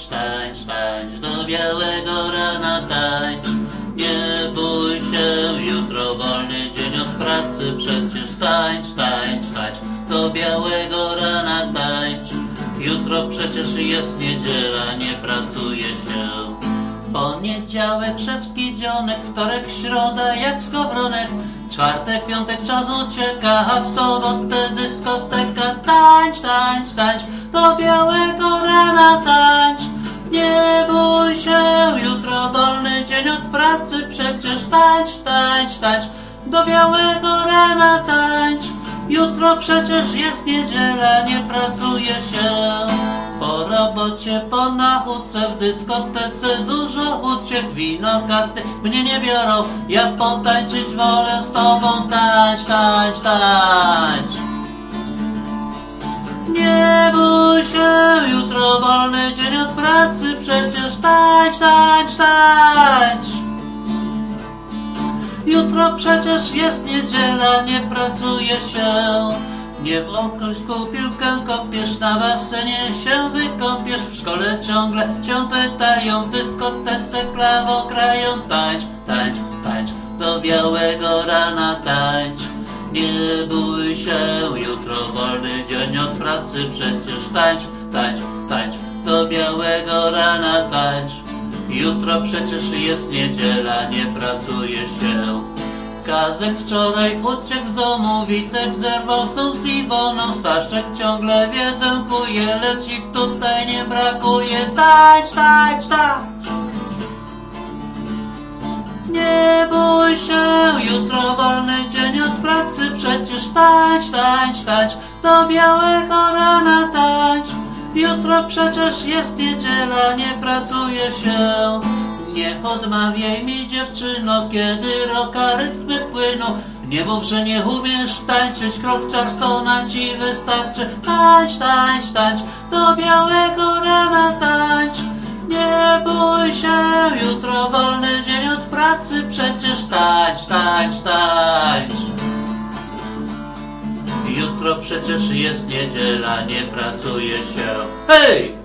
tańcz, tańcz, do białego rana tańcz. Nie bój się, jutro wolny dzień od pracy, przecież tańcz, tańcz, tańcz, do białego rana tańcz. Jutro przecież jest niedziela, nie pracuje się. Poniedziałek, szewski dzionek, wtorek, środa jak skowronek, czwartek, piątek czas ucieka, a w sobotę dyskoteka. Tańcz, tańcz, tańcz, do białego rana tańcz. Do białego rana tańcz. Jutro przecież jest niedziela, nie pracuje się. Po robocie, po nauce, w dyskotece dużo uciek, wino, karty mnie nie biorą. Ja potańczyć wolę z tobą, tańcz, tańcz, tańcz. Nie bój się, jutro wolny dzień od pracy, przecież tańcz, tańcz. Przecież jest niedziela, nie pracuje się. Nie w piłkę kopiesz, na basenie się wykąpiesz. W szkole ciągle cię pytają, w dyskotece klawo krają. Tańcz, tańcz, tańcz, do białego rana tańcz. Nie bój się, jutro wolny dzień od pracy, przecież tańcz, tańcz, tańcz, do białego rana tańcz. Jutro przecież jest niedziela, nie pracuje się. Kazek wczoraj uciekł z domu, Witek zerwał znów z Iwoną, Staszek ciągle wiedzę kuje, lecz ich tutaj nie brakuje. Tańcz, tańcz, tańcz! Nie bój się, jutro wolny dzień od pracy, przecież tańcz, tańcz, tańcz, do białego rana tańcz. Jutro przecież jest niedziela, nie pracuje się. Nie odmawiaj mi dziewczyno, kiedy roka rytmy płyną. Nie mów, że nie umiesz tańczyć, krok Charlestona ci wystarczy. Tańcz, tańcz, tańcz, do białego rana tańcz. Nie bój się, jutro wolny dzień od pracy, przecież tańcz, tańcz, tańcz. Jutro przecież jest niedziela, nie pracuje się. Hej!